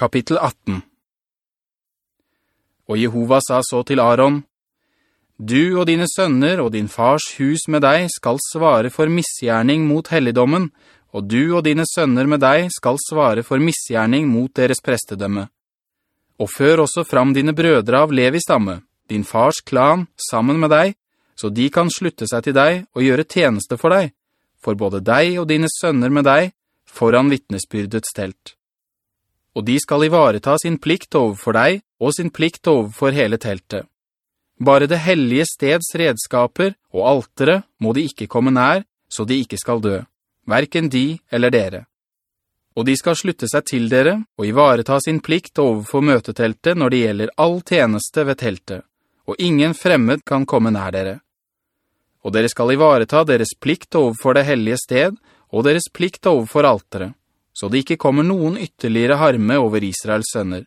Kapittel 18 Og Jehova sa så til Aaron, «Du og dine sønner og din fars hus med deg skal svare for misgjerning mot helligdommen, og du og dine sønner med deg skal svare for misgjerning mot deres prestedømme. Og før også fram dine brødre av Levi stamme, din fars klan, sammen med deg, så de kan slutte seg til deg og gjøre tjeneste for deg, for både deg og dine sønner med deg, foran vittnesbyrdets telt. Og de skal ivareta sin plikt overfor deg og sin plikt overfor hele teltet. Bare det hellige steds redskaper og altere må de ikke komme nær, så de ikke skal dø, hverken de eller dere. Og de skal slutte seg til dere og ivareta sin plikt overfor møteteltet når det gjelder all tjeneste ved teltet, og ingen fremmed kan komme nær dere. Og dere skal ivareta deres plikt overfor det hellige sted og deres plikt overfor altere, så det ikke kommer noen ytterligere harme over Israels sønner.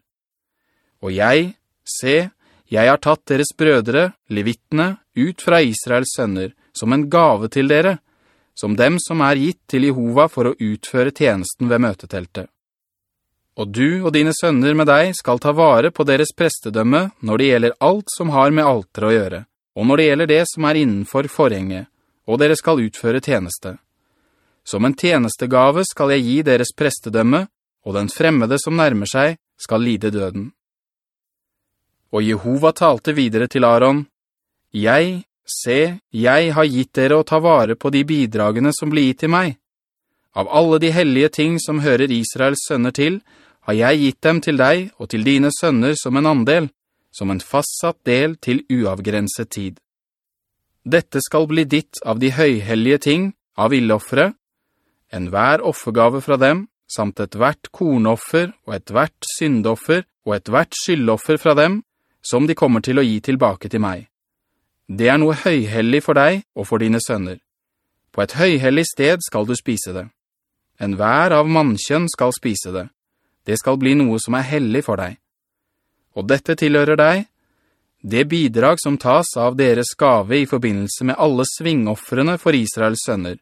Og jeg, se, jeg har tatt deres brødre, levittene, ut fra Israels sønner, som en gave til dere, som dem som er gitt til Jehova for å utføre tjenesten ved møteteltet. Og du og dine sønner med deg skal ta vare på deres prestedømme når det gjelder alt som har med alter å gjøre, og når det gjelder det som er innenfor forhenget, og dere skal utføre tjeneste. Som en tjenestegave skal jeg gi deres prestedømme, og den fremmede som nærmer seg skal lide døden. Og Jehova talte videre til Aaron, «Jeg, se, jeg har gitt dere å ta vare på de bidragene som blir gitt til meg. Av alle de hellige ting som hører Israels sønner til, har jeg gitt dem til deg og til dine sønner som en andel, som en fastsatt del til uavgrenset tid. Dette skal bli ditt av de høyhellige ting, av illoffere, en hver offergave fra dem, samt et hvert kornoffer og et hvert syndoffer og et hvert skyldoffer fra dem, som de kommer til å gi tilbake til meg. Det er noe høyhellig for deg og for dine sønner. På et høyhellig sted skal du spise det. En hver av mannkjønn skal spise det. Det skal bli noe som er hellig for deg. Og dette tilhører deg, det bidrag som tas av deres gave i forbindelse med alle svingoffrene for Israels sønner.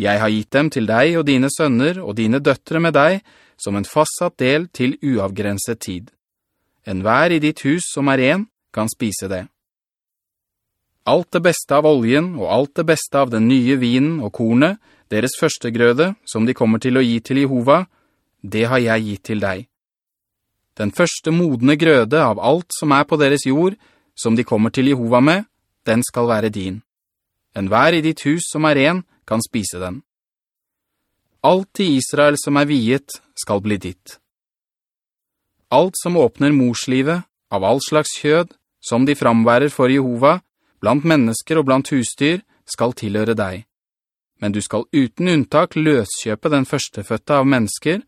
Jeg har gitt dem til deg og dine sønner og dine døttere med deg som en fastsatt del til uavgrenset tid. En hver i ditt hus som er ren, kan spise det. Alt det beste av oljen og alt det beste av den nye vinen og kornet, deres første grøde, som de kommer til å gi til Jehova, det har jeg gitt til deg. Den første modne grøde av alt som er på deres jord, som de kommer til Jehova med, den skal være din. En hver i ditt hus som er en kan spise den. Alt i Israel som er viet skal bli ditt. Alt som åpner morslivet, av all slags kjød, som de framværer for Jehova, blant mennesker og blant husdyr, skal tilhøre deg. Men du skal uten unntak løskjøpe den førsteføtte av mennesker,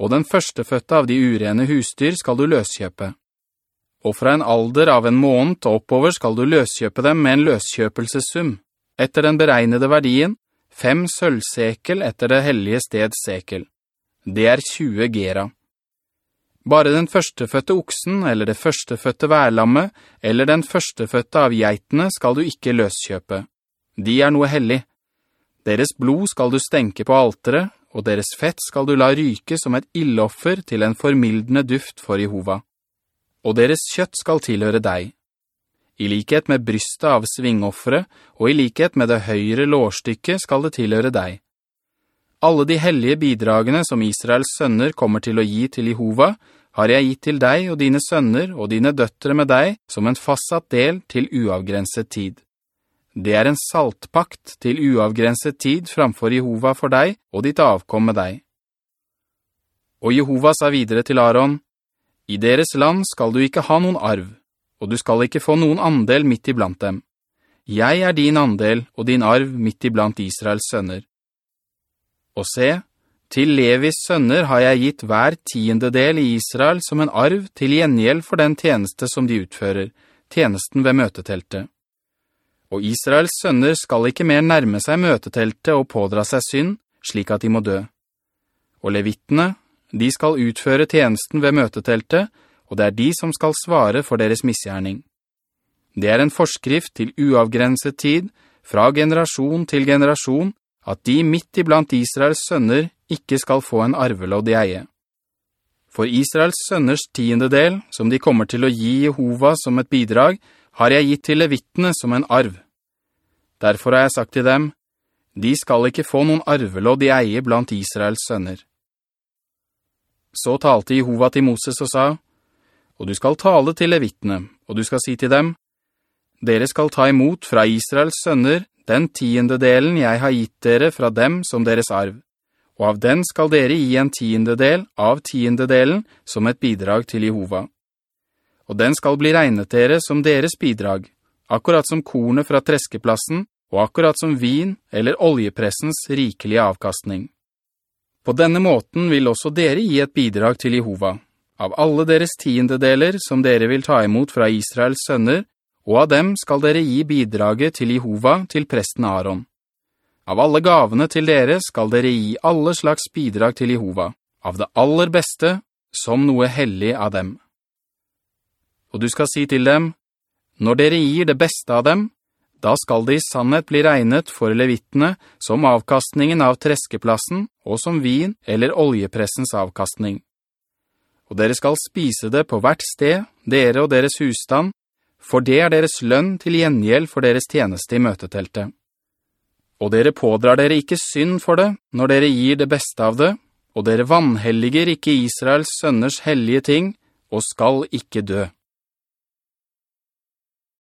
og den førsteføtte av de urene husdyr skal du løskjøpe. Og fra en alder av en måned og oppover skal du løskjøpe dem med en løskjøpelsessum, etter den beregnede verdien, fem sølvsekel etter det hellige sted sekel. Det er 20 gera. Bare den førsteføtte oksen, eller det førsteføtte værlamme, eller den førsteføtte av geitene skal du ikke løskjøpe. De er noe hellig. Deres blod skal du stenke på altere, og deres fett skal du la ryke som et illoffer til en formildende duft for Jehova. Og deres kjøtt skal tilhøre deg. I likhet med brystet av svingoffere, og i likhet med det høyre lårstykket skal det tilhøre deg. Alle de hellige bidragene som Israels sønner kommer til å gi til Jehova, har jeg gitt til deg og dine sønner og dine døttere med deg som en fastsatt del til uavgrenset tid. Det er en saltpakt til uavgrenset tid framfor Jehova for deg og ditt avkom med deg. Og Jehova sa videre til Aaron, «I deres land skal du ikke ha noen arv, og du skal ikke få noen andel midt iblant dem. Jeg er din andel og din arv midt iblant Israels sønner. Og se, til Levis sønner har jeg gitt hver tiende del i Israel som en arv til gjengjeld for den tjeneste som de utfører, tjenesten ved møteteltet. Og Israels sønner skal ikke mer nærme seg møteteltet og pådra seg synd, slik at de må dø. Og levittene, de skal utføre tjenesten ved møteteltet, og det er de som skal svare for deres misgjerning. Det er en forskrift til uavgrenset tid, fra generasjon til generasjon, at de midt iblant Israels sønner ikke skal få en arvelodd i eie. For Israels sønners tiende del, som de kommer til å gi Jehova som et bidrag, har jeg gitt til levittene som en arv. Derfor har jeg sagt til dem, de skal ikke få noen arvelodd i eie blant Israels sønner. Så talte Jehova til Moses og sa, «Og du skal tale til levittene, og du skal si til dem, «Dere skal ta imot fra Israels sønner den tiende delen jeg har gitt dere fra dem som deres arv, og av den skal dere gi en tiende del av tiende delen som et bidrag til Jehova. Og den skal bli regnet dere som deres bidrag, akkurat som kornet fra treskeplassen, og akkurat som vin eller oljepressens rikelige avkastning. På denne måten vil også dere gi et bidrag til Jehova, av alle deres tiendedeler som dere vil ta imot fra Israels sønner, og av dem skal dere gi bidraget til Jehova til presten Aaron. Av alle gavene til dere skal dere gi alle slags bidrag til Jehova, av det aller beste, som noe hellig av dem. Og du skal si til dem, når dere gir det beste av dem, da skal det i sannhet bli regnet for levittene som avkastningen av treskeplassen og som vin eller oljepressens avkastning. Og dere skal spise det på hvert sted, dere og deres husstand, for det er deres lønn til gjengjeld for deres tjeneste i møteteltet. Og dere pådrar dere ikke synd for det når dere gir det beste av det, og dere vannhelliger ikke Israels sønners hellige ting, og skal ikke dø.